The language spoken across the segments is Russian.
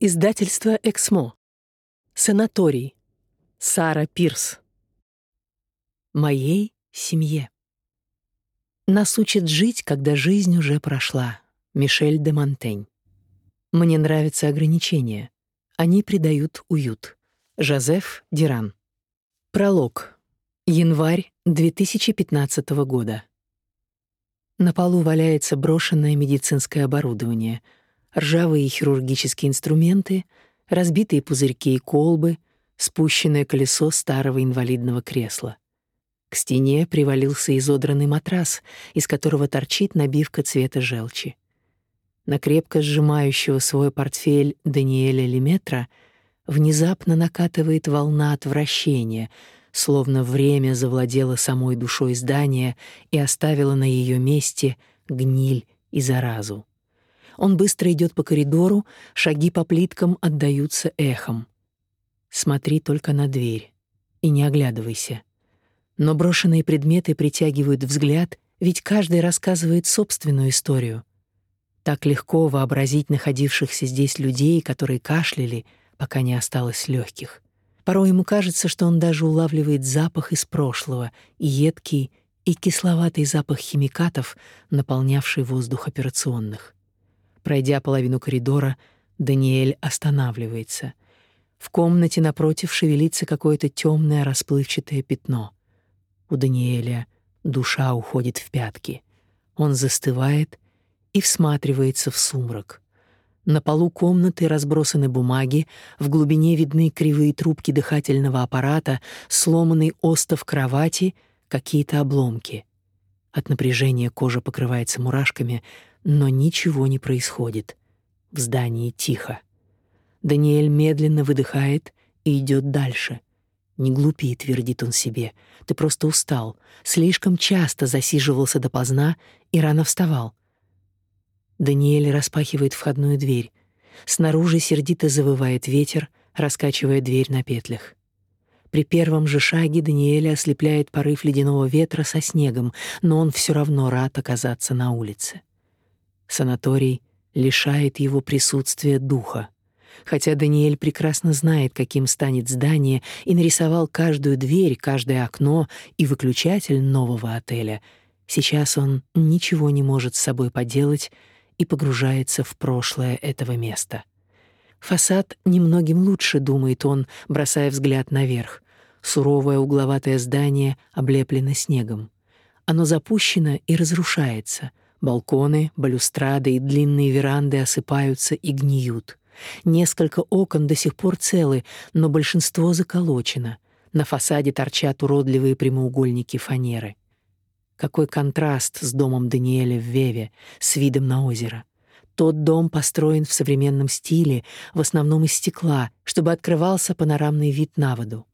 Издательство «Эксмо». Санаторий. Сара Пирс. Моей семье. Нас учат жить, когда жизнь уже прошла. Мишель де Монтень. Мне нравятся ограничения. Они придают уют. Жозеф Диран. Пролог. Январь 2015 года. На полу валяется брошенное медицинское оборудование, ржавые хирургические инструменты, разбитые пузырьки и колбы, спущенное колесо старого инвалидного кресла. К стене привалился изодранный матрас, из которого торчит набивка цвета желчи. На крепко сжимающего свой портфель Даниэля Леметра внезапно накатывает волна отвращения — словно время завладело самой душой здания и оставило на ее месте гниль и заразу. Он быстро идет по коридору, шаги по плиткам отдаются эхом. Смотри только на дверь и не оглядывайся. Но брошенные предметы притягивают взгляд, ведь каждый рассказывает собственную историю. Так легко вообразить находившихся здесь людей, которые кашляли, пока не осталось легких. Порой ему кажется, что он даже улавливает запах из прошлого, и едкий, и кисловатый запах химикатов, наполнявший воздух операционных. Пройдя половину коридора, Даниэль останавливается. В комнате напротив шевелится какое-то темное расплывчатое пятно. У Даниэля душа уходит в пятки. Он застывает и всматривается в сумрак. На полу комнаты разбросаны бумаги, в глубине видны кривые трубки дыхательного аппарата, сломанный остов кровати, какие-то обломки. От напряжения кожа покрывается мурашками, но ничего не происходит. В здании тихо. Даниэль медленно выдыхает и идет дальше. «Не глупи», — твердит он себе, — «ты просто устал, слишком часто засиживался допоздна и рано вставал». Даниэль распахивает входную дверь. Снаружи сердито завывает ветер, раскачивая дверь на петлях. При первом же шаге Даниэля ослепляет порыв ледяного ветра со снегом, но он все равно рад оказаться на улице. Санаторий лишает его присутствия духа. Хотя Даниэль прекрасно знает, каким станет здание, и нарисовал каждую дверь, каждое окно и выключатель нового отеля, сейчас он ничего не может с собой поделать, и погружается в прошлое этого места. Фасад немногим лучше, думает он, бросая взгляд наверх. Суровое угловатое здание облеплено снегом. Оно запущено и разрушается. Балконы, балюстрады и длинные веранды осыпаются и гниют. Несколько окон до сих пор целы, но большинство заколочено. На фасаде торчат уродливые прямоугольники фанеры. Какой контраст с домом Даниэля в Веве, с видом на озеро. Тот дом построен в современном стиле, в основном из стекла, чтобы открывался панорамный вид на воду.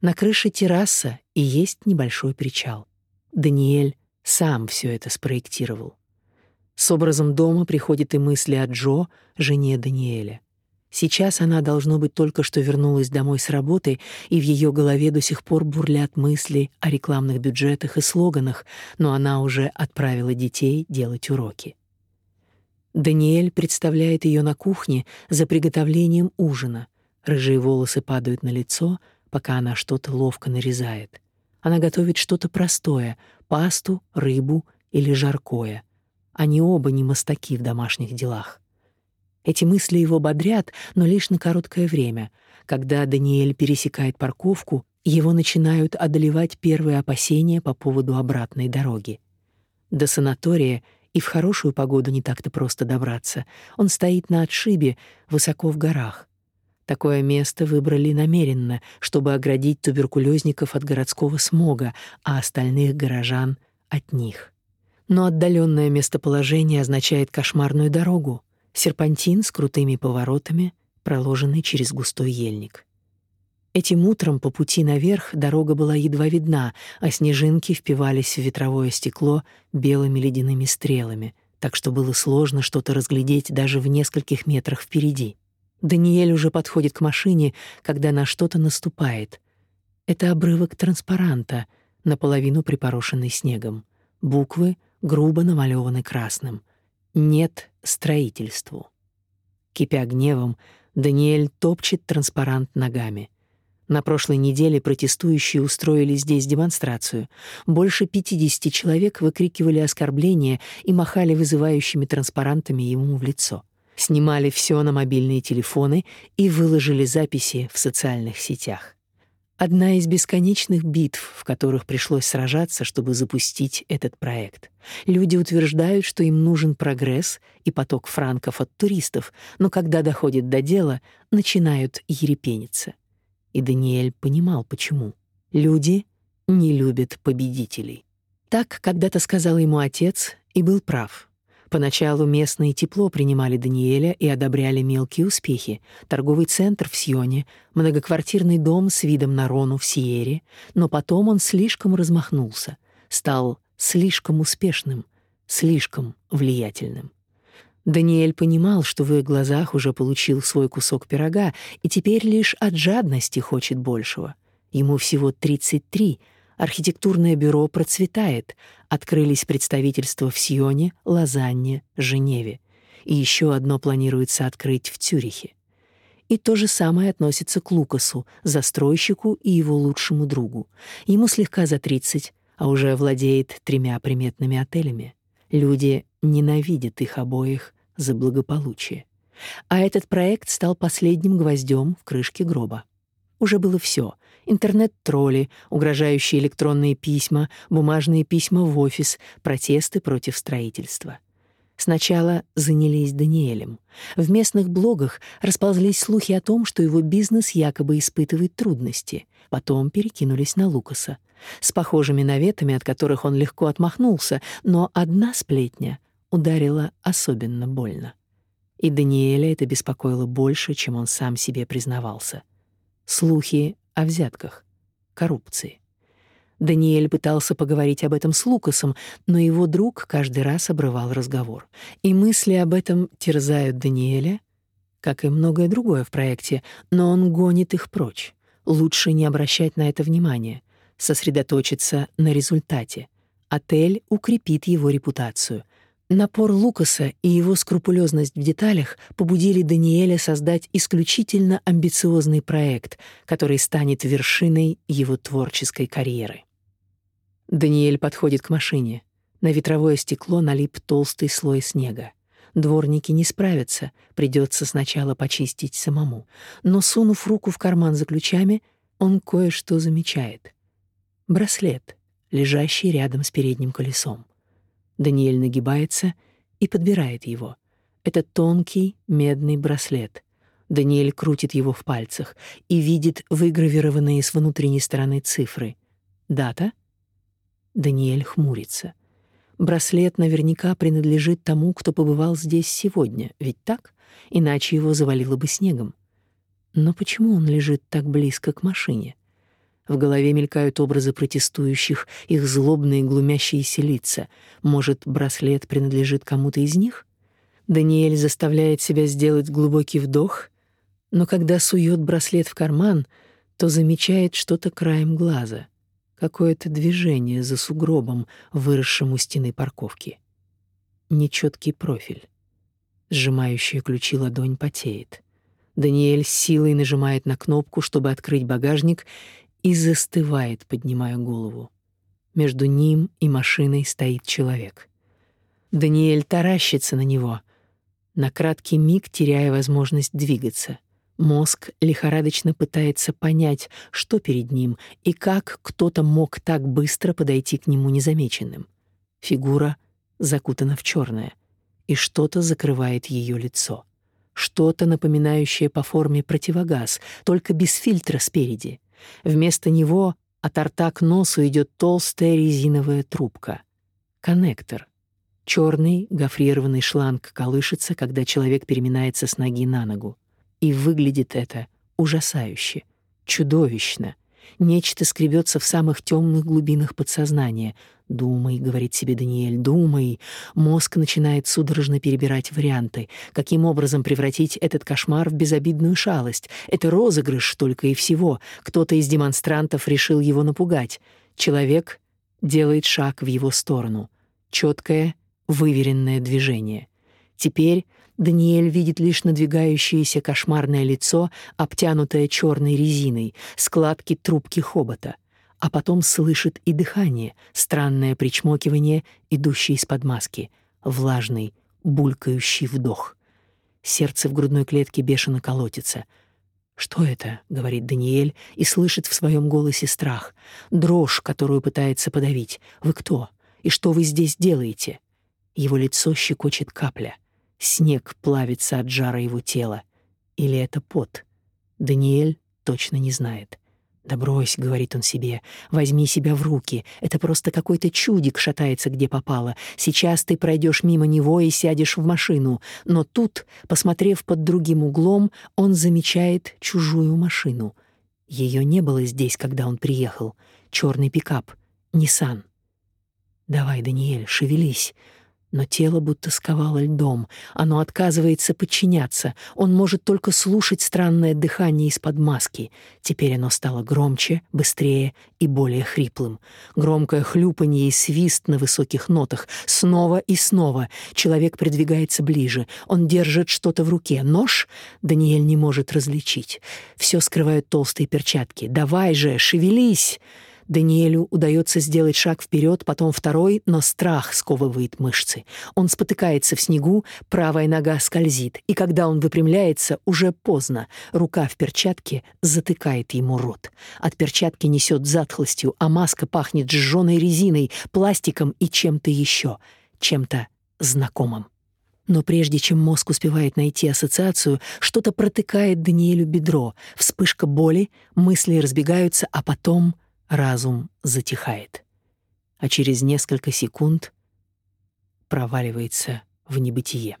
На крыше терраса и есть небольшой причал. Даниэль сам все это спроектировал. С образом дома приходят и мысли о Джо, жене Даниэля. Сейчас она, должно быть, только что вернулась домой с работы, и в ее голове до сих пор бурлят мысли о рекламных бюджетах и слоганах, но она уже отправила детей делать уроки. Даниэль представляет ее на кухне за приготовлением ужина. Рыжие волосы падают на лицо, пока она что-то ловко нарезает. Она готовит что-то простое — пасту, рыбу или жаркое. Они оба не мастаки в домашних делах. Эти мысли его бодрят, но лишь на короткое время. Когда Даниэль пересекает парковку, его начинают одолевать первые опасения по поводу обратной дороги. До санатория и в хорошую погоду не так-то просто добраться. Он стоит на отшибе, высоко в горах. Такое место выбрали намеренно, чтобы оградить туберкулезников от городского смога, а остальных горожан — от них. Но отдаленное местоположение означает кошмарную дорогу серпантин с крутыми поворотами, проложенный через густой ельник. Этим утром по пути наверх дорога была едва видна, а снежинки впивались в ветровое стекло белыми ледяными стрелами, так что было сложно что-то разглядеть даже в нескольких метрах впереди. Даниэль уже подходит к машине, когда на что-то наступает. Это обрывок транспаранта, наполовину припорошенный снегом. Буквы грубо намалеваны красным — нет строительству. Кипя гневом, Даниэль топчет транспарант ногами. На прошлой неделе протестующие устроили здесь демонстрацию. Больше 50 человек выкрикивали оскорбления и махали вызывающими транспарантами ему в лицо. Снимали все на мобильные телефоны и выложили записи в социальных сетях. Одна из бесконечных битв, в которых пришлось сражаться, чтобы запустить этот проект. Люди утверждают, что им нужен прогресс и поток франков от туристов, но когда доходит до дела, начинают ерепениться. И Даниэль понимал, почему. Люди не любят победителей. Так когда-то сказал ему отец, и был прав. Поначалу местные тепло принимали Даниэля и одобряли мелкие успехи. Торговый центр в Сионе, многоквартирный дом с видом на Рону в Сиере, но потом он слишком размахнулся, стал слишком успешным, слишком влиятельным. Даниэль понимал, что в их глазах уже получил свой кусок пирога и теперь лишь от жадности хочет большего. Ему всего 33, архитектурное бюро процветает, открылись представительства в Сионе, Лозанне, Женеве. И еще одно планируется открыть в Цюрихе. И то же самое относится к Лукасу, застройщику и его лучшему другу. Ему слегка за 30, а уже владеет тремя приметными отелями. Люди ненавидят их обоих за благополучие. А этот проект стал последним гвоздем в крышке гроба. Уже было все: интернет-тролли, угрожающие электронные письма, бумажные письма в офис, протесты против строительства. Сначала занялись Даниэлем. В местных блогах расползлись слухи о том, что его бизнес якобы испытывает трудности. Потом перекинулись на Лукаса. С похожими наветами, от которых он легко отмахнулся, но одна сплетня ударила особенно больно. И Даниэля это беспокоило больше, чем он сам себе признавался. Слухи о взятках, коррупции. Даниэль пытался поговорить об этом с Лукасом, но его друг каждый раз обрывал разговор. И мысли об этом терзают Даниэля, как и многое другое в проекте, но он гонит их прочь. Лучше не обращать на это внимания, сосредоточиться на результате. Отель укрепит его репутацию — Напор Лукаса и его скрупулезность в деталях побудили Даниэля создать исключительно амбициозный проект, который станет вершиной его творческой карьеры. Даниэль подходит к машине. На ветровое стекло налип толстый слой снега. Дворники не справятся, придется сначала почистить самому. Но сунув руку в карман за ключами, он кое-что замечает. Браслет, лежащий рядом с передним колесом. Даниэль нагибается и подбирает его. Это тонкий медный браслет. Даниэль крутит его в пальцах и видит выгравированные с внутренней стороны цифры. Дата? Даниэль хмурится. Браслет наверняка принадлежит тому, кто побывал здесь сегодня, ведь так? Иначе его завалило бы снегом. Но почему он лежит так близко к машине? В голове мелькают образы протестующих, их злобные глумящиеся лица. Может, браслет принадлежит кому-то из них? Даниэль заставляет себя сделать глубокий вдох, но когда сует браслет в карман, то замечает что-то краем глаза, какое-то движение за сугробом, выросшим у стены парковки. Нечеткий профиль. Сжимающая ключи ладонь потеет. Даниэль силой нажимает на кнопку, чтобы открыть багажник, и застывает, поднимая голову. Между ним и машиной стоит человек. Даниэль таращится на него, на краткий миг теряя возможность двигаться. Мозг лихорадочно пытается понять, что перед ним и как кто-то мог так быстро подойти к нему незамеченным. Фигура закутана в черное, и что-то закрывает ее лицо. Что-то напоминающее по форме противогаз, только без фильтра спереди. Вместо него от рта к носу идет толстая резиновая трубка. Коннектор. Черный гофрированный шланг колышется, когда человек переминается с ноги на ногу. И выглядит это ужасающе, чудовищно — Нечто скребется в самых темных глубинах подсознания. «Думай», — говорит себе Даниэль, — «думай». Мозг начинает судорожно перебирать варианты. Каким образом превратить этот кошмар в безобидную шалость? Это розыгрыш только и всего. Кто-то из демонстрантов решил его напугать. Человек делает шаг в его сторону. Четкое, выверенное движение. Теперь Даниэль видит лишь надвигающееся кошмарное лицо, обтянутое черной резиной, складки трубки хобота, а потом слышит и дыхание, странное причмокивание, идущее из-под маски, влажный, булькающий вдох. Сердце в грудной клетке бешено колотится — «Что это?» — говорит Даниэль и слышит в своем голосе страх, дрожь, которую пытается подавить. «Вы кто? И что вы здесь делаете?» Его лицо щекочет капля. Снег плавится от жара его тела. Или это пот? Даниэль точно не знает. «Да брось», — говорит он себе, — «возьми себя в руки. Это просто какой-то чудик шатается, где попало. Сейчас ты пройдешь мимо него и сядешь в машину». Но тут, посмотрев под другим углом, он замечает чужую машину. Ее не было здесь, когда он приехал. Черный пикап. Ниссан. «Давай, Даниэль, шевелись но тело будто сковало льдом. Оно отказывается подчиняться. Он может только слушать странное дыхание из-под маски. Теперь оно стало громче, быстрее и более хриплым. Громкое хлюпанье и свист на высоких нотах. Снова и снова. Человек придвигается ближе. Он держит что-то в руке. Нож? Даниэль не может различить. Все скрывают толстые перчатки. «Давай же, шевелись!» Даниэлю удается сделать шаг вперед, потом второй, но страх сковывает мышцы. Он спотыкается в снегу, правая нога скользит, и когда он выпрямляется, уже поздно. Рука в перчатке затыкает ему рот. От перчатки несет затхлостью, а маска пахнет сжёной резиной, пластиком и чем-то еще, чем-то знакомым. Но прежде чем мозг успевает найти ассоциацию, что-то протыкает Даниэлю бедро. Вспышка боли, мысли разбегаются, а потом разум затихает, а через несколько секунд проваливается в небытие.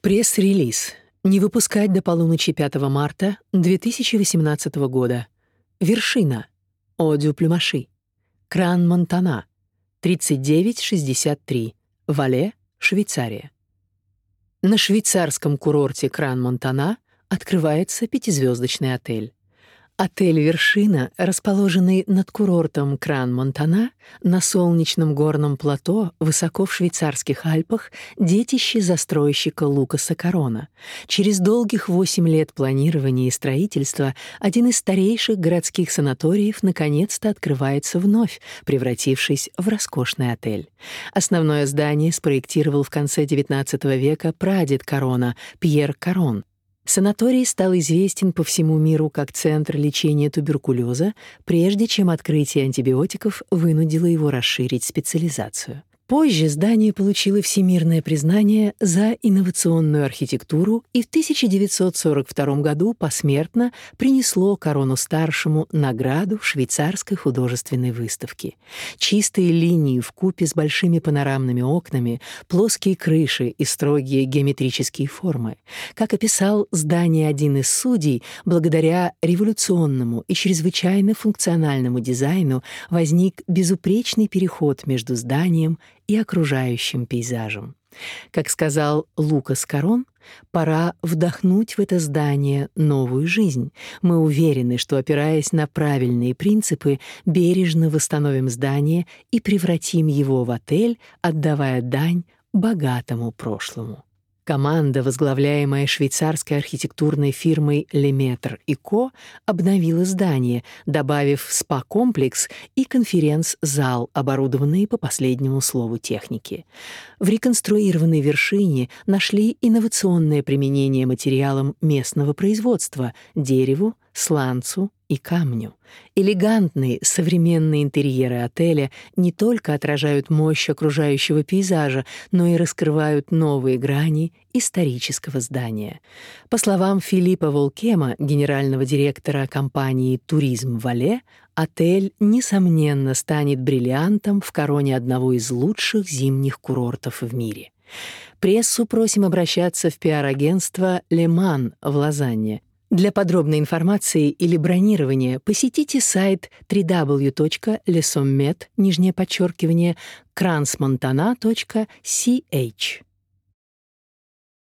Пресс-релиз. Не выпускать до полуночи 5 марта 2018 года. Вершина. Одю Плюмаши. Кран Монтана. 3963. Вале, Швейцария. На швейцарском курорте Кран Монтана открывается пятизвездочный отель. Отель «Вершина», расположенный над курортом Кран-Монтана, на солнечном горном плато, высоко в швейцарских Альпах, детище застройщика Лукаса Корона. Через долгих восемь лет планирования и строительства один из старейших городских санаториев наконец-то открывается вновь, превратившись в роскошный отель. Основное здание спроектировал в конце XIX века прадед Корона, Пьер Корон, Санаторий стал известен по всему миру как центр лечения туберкулеза, прежде чем открытие антибиотиков вынудило его расширить специализацию. Позже здание получило всемирное признание за инновационную архитектуру и в 1942 году посмертно принесло корону старшему награду швейцарской художественной выставки. Чистые линии в купе с большими панорамными окнами, плоские крыши и строгие геометрические формы. Как описал здание один из судей, благодаря революционному и чрезвычайно функциональному дизайну возник безупречный переход между зданием и окружающим пейзажем. Как сказал Лукас Корон, пора вдохнуть в это здание новую жизнь. Мы уверены, что, опираясь на правильные принципы, бережно восстановим здание и превратим его в отель, отдавая дань богатому прошлому. Команда, возглавляемая швейцарской архитектурной фирмой Леметр и Ко, обновила здание, добавив спа-комплекс и конференц-зал, оборудованные по последнему слову техники. В реконструированной вершине нашли инновационное применение материалам местного производства — дереву, сланцу и камню. Элегантные современные интерьеры отеля не только отражают мощь окружающего пейзажа, но и раскрывают новые грани исторического здания. По словам Филиппа Волкема, генерального директора компании «Туризм Вале», отель, несомненно, станет бриллиантом в короне одного из лучших зимних курортов в мире. Прессу просим обращаться в пиар-агентство «Леман» в Лозанне для подробной информации или бронирования посетите сайт www.lesommed.